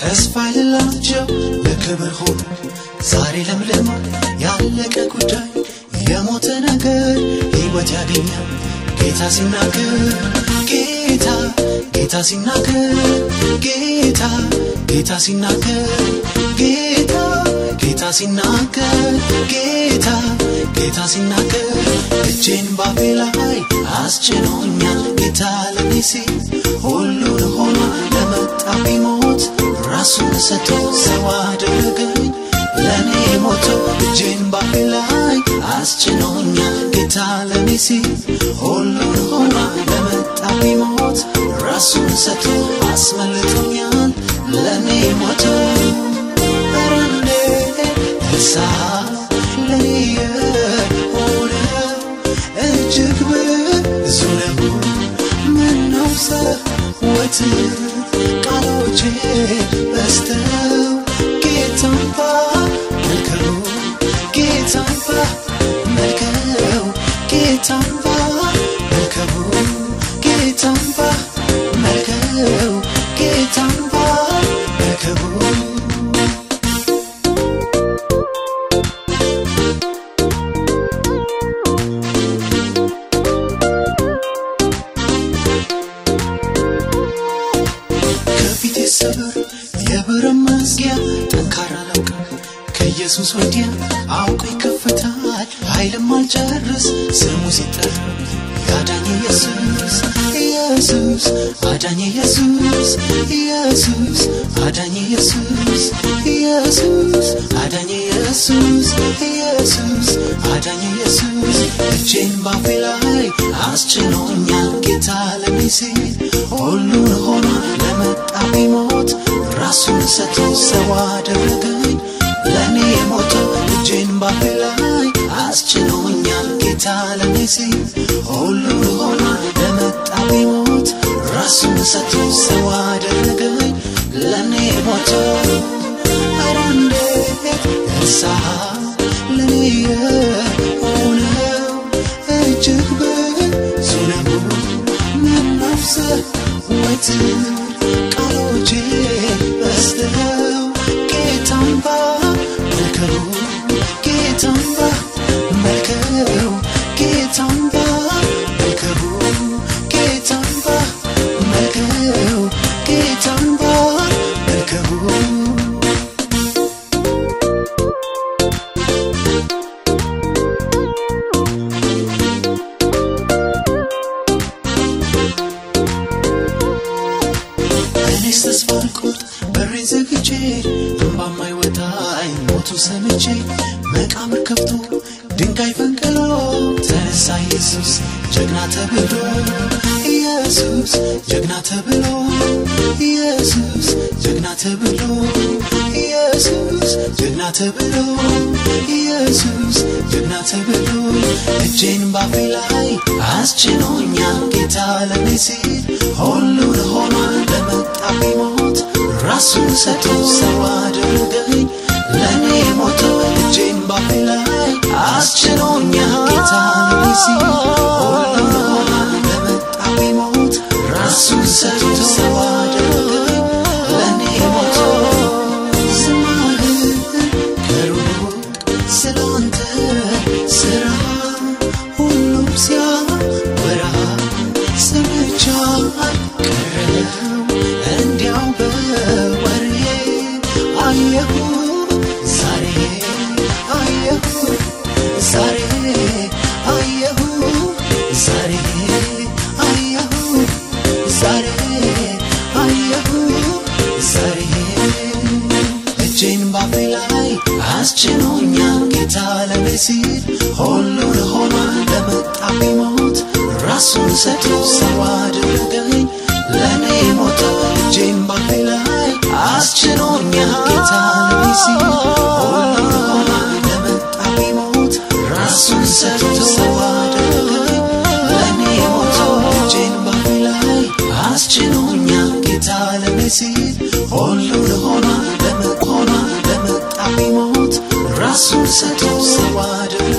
ተስፋ የሌላቸው ለክብር ሆኑ ዛሬ ለምልማ ያለቀ ጉዳይ የሞተ ነገር ሕይወት ያገኛል። ጌታ ሲናገር ጌታ ጌታ ሲናገር ጌታ ጌታ ሲናገር ጌታ ጌታ ሲናገር ጌታ ጌታ ሲናገር። እጄን ባፌ ላይ አስጭኖኛል። ጌታ ለኔ ሁሉን ሆኖ ለመጣ ቢሞት ራሱን ሰጥቶ ሰው አደረገኝ ለኔ ሞቶ እጄን ባፌ ላይ አስጭኖኛል። ጌታ ለኔ ሲል ሁሉን ሆኖ ለመጣ ቢሞት ራሱን ሰጥቶ አስመልጦኛል። ለኔ ሞቶ ኧረ እንዴት የሆነው እጅግ ብዙ ነው ምነው ዘወትር ቃሎቼ ከኢየሱስ ወዲያ አውቆ ይከፈታል። ኃይልም አልጨርስ ስሙ ሲጠራ ያዳኝ ኢየሱስ ኢየሱስ አዳኝ ኢየሱስ ኢየሱስ አዳኝ ኢየሱስ ኢየሱስ አዳኝ ኢየሱስ ኢየሱስ አዳኝ ኢየሱስ። እጄን ባፌ ላይ አስጭኖኛል ጌታ ለኔ ሲል ሁሉን ሆኖ ለመጣ ቢሞት ራሱን ሰጥቶ ሰው አደረገኝ ላይ አስጭኖኛል ጌታ ሲል ሁሉን ሆኖ ለመጣ ቢሞት ራሱን ሰጥቶ ሰው አደረገኝ። ለእኔ ሞቶ ኧረ እንዴት እርሳ ለኔ የሆነው? እጅግ ብዙ ነው ምነው ዘወትር ቃሎቼ በዝተው። ጌታን ባመልከው ጌታን ባመልከው ጌታን ባመልከው ጌታን ባመልከው ጌታን ባመልከው እኔስ ተስፋ አልቆርጥ በሬን ዘግቼ እንባ የማይወጣኝ ሞቱ ሰምቼ መቃብር ከፍቶ ድንጋይ ፈንቅሎ ተነሳ ኢየሱስ ጀግና ተብሎ ኢየሱስ ጀግና ተብሎ ኢየሱስ ጀግና ተብሎ ኢየሱስ ጀግና ተብሎ ኢየሱስ ጀግና ተብሎ እጄን ባፌ ላይ አስጭኖኛል። ጌታ ለኔ ሲል ሁሉን ሆኗል። ለመጣ ቢሞት ራሱን ሰጥቶ ሰው አደረገኝ ባፌ ላይ አስጭኖኛል ጌታ ለኔ ሲል ሁሉን ሆኗል ለመጣ ቢሞት ራሱን ሰጥቶ ሰው አደረገኝ። ለእኔ ሞተ እጄን ባፌ ላይ አስችሎኛል ጌታ ለኔ ሁሉን ሆና ለመጣ ቢሞት ራሱን ሰጥቶ ሰው አደረገኝ። ለእኔ ሞተ እጄን ባፌ ላይ አስችሎኛል ጌታ ለኔ ሁሉን ሆና Rasuul satuun waa durii.